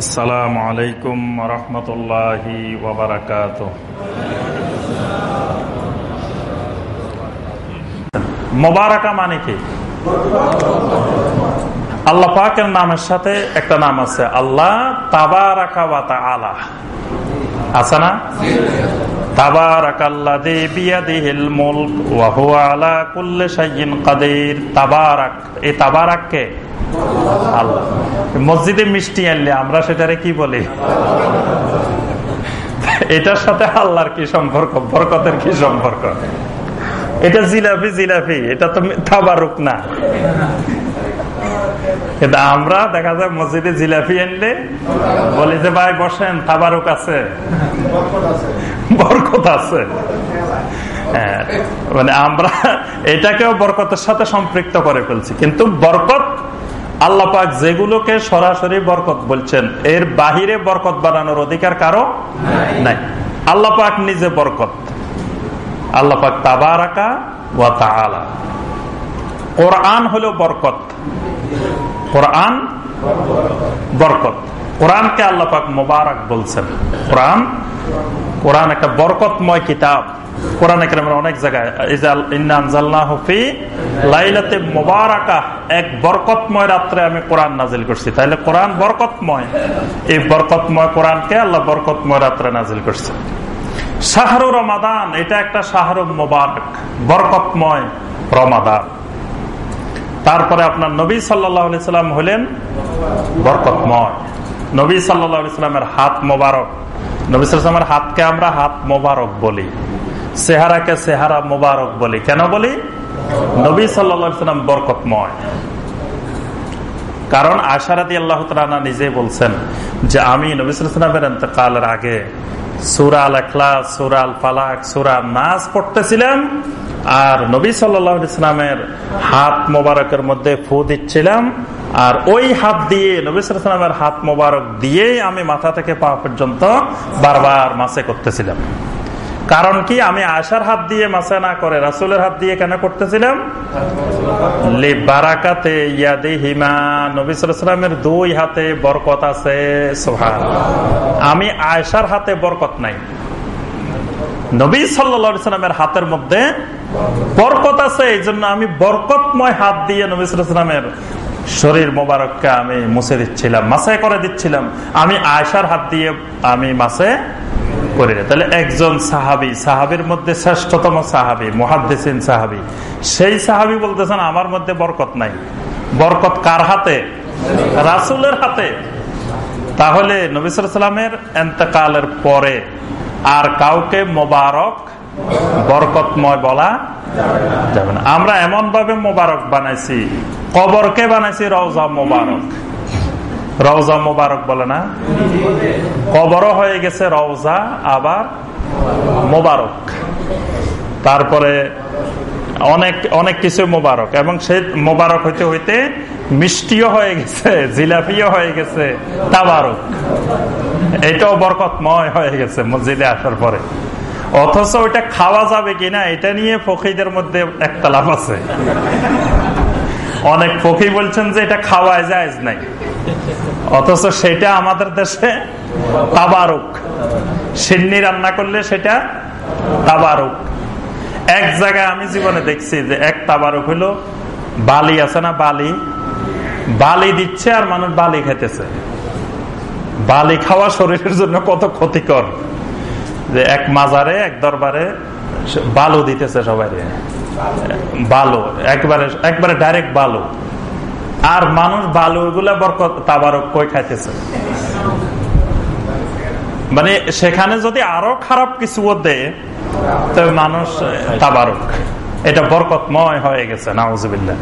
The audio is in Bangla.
আসসালামু আলাইকুম রহমতুল্লাহ ওবরাকাত মোবারকা মানে কি? আল্লাহ পাকের নামের সাথে একটা নাম আছে, আল্লাহ তাবারাকা ওয়া আছে না? তাবারাকাল্লাযী বিয়াদিহিল কাদির। তাবারাক, এই তাবারাক কে আল্লাহ। মসজিদে মিষ্টি আনলে আমরা সেটারে কি বলি? এটার সাথে আল্লাহর কি সম্পর্ক? বরকতের কি সম্পর্ক? এটা জিলাপি জিলাপি এটা তো তাবারুক না। কিন্তু আমরা দেখা যায় মসজিদে জিলাপি আনলে বলি যে ভাই বসেন তাবারুক আছে। বরকত আছে। হ্যাঁ, মানে আমরা এটাকেও বরকতের সাথে সম্পৃক্ত করে ফেলছি। কিন্তু বরকত আল্লাহ পাক যেগুলোকে সরাসরি বরকত বলছেন, এর বাহিরে বরকত বানানোর অধিকার কারও নাই। আল্লাহ পাক নিজে বরকত। আল্লাহ পাক তাবারাকা ওয়া তাআলা। কোরআন হলো বরকত। কোরআন বরকত। কোরআনকে আল্লাহ পাক মোবারক বলছেন। কোরআন কোরআন একটা বরকতময় কিতাব। কোরআন অনেক জায়গায় এক বরকতময় রাত্রে আমি কোরআন নাজিল করছি। তাহলে কোরআন বরকতময়। এই বরকতময় কোরআনকে আল্লাহ বরকতময় রাত্রে নাজিল করছে। শাহরু রমাদান, এটা একটা শাহরু মোবারক, বরকতময় রমাদান। তারপরে আপনার নবী সাল্লাম হলেন বরকতময়। নবী সাল্লামের হাত মোবারক। নবী সাল্লামের হাতকে আমরা হাত মোবারক বলি। সেহারাকে সেহারা মোবারক বলি। কেন বলি? নবী সাল্লাম বরকতময়। কারণ আশারাদি আল্লাহ নিজে বলছেন যে আমি নবী সাল্লামের এতেকালের আগে সুরা আল এখলাস সুরা আল ফালাক সুরা নাচ পড়তেছিলাম আর নবী সাল্লামের হাত মোবারকের মধ্যে ফু দিচ্ছিলাম। আর ওই হাত দিয়ে নবী সাল্লামের হাত মোবারক দিয়ে আমি মাথা থেকে পা পর্যন্ত বারবার মাসে করতেছিলাম। কারণ কি, আমি আশার হাত দিয়ে মাসে না করে রাসুলের হাত দিয়ে কেন করতেছিলাম? দুই হাতে বরকত আছে আমি আয়সার হাতে বরকত নাই। নবী সাল্লামের হাতের মধ্যে বরকত আছে এই জন্য আমি বরকতময় হাত দিয়ে নবী সাল্লামের শরীর মোবারককে আমি মুছে দিচ্ছিলাম মাসে করে দিচ্ছিলাম। আমি আয়সার হাত দিয়ে আমি মাসে তাহলে একজন সাহাবি, সাহাবির মধ্যে শ্রেষ্ঠতম সাহাবি, মহাদ্দেসিন সাহাবি। সেই সাহাবি বলতেছেন, আমার মধ্যে বরকত নাই। বরকত কার হাতে? রাসুলের হাতে। তাহলে নবিসামের এতেকালের পরে আর কাউকে মোবারক, বরকতময় বলা যাবে না। আমরা এমন ভাবে মোবারক বানাইছি, কবরকে বানাইছি রওজা মোবারক। রওজা মোবারক বলে না। কবরও হয়ে গেছে রওজা, আবার মোবারক। তারপরে অনেক অনেক কিছু মোবারক, এবং সে মোবারক হইতে হইতে মিষ্টিও হয়ে গেছে, জিলাপিও হয়ে গেছে, তাবারক। এটাও বরকতময় হয়ে গেছে মসজিদে আসার পরে। অথচ ওইটা খাওয়া যাবে কিনা এটা নিয়ে ফকিদের মধ্যে একটা লাভ আছে। অনেক ফকি বলছেন যে এটা খাওয়ায় যায় নাই। অথচ সেটা আমাদের দেশে তাবারুক। সিন্নি রান্না করলে সেটা তাবারুক। এক জায়গায় আমি জীবনে দেখছি যে এক তাবারুক হইল বালি, আছে না বালি? বালি দিচ্ছে আর মানুষ বালি খেতেছে বালি খাওয়া শরীরের জন্য কত ক্ষতিকর। যে এক মাজারে, এক দরবারে বালু দিতেছে সবাই। বালু, একবারে একবারে ডাইরেক্ট বালু। আর মানুষ বালু গুলা বরকত, তাবারক কই খাইতেছে? মানে সেখানে যদি আরও খারাপ কিছু দেয় তবে মানুষ, তাবারক। এটা বরকতময় হয়ে গেছে নাউজবিল্লা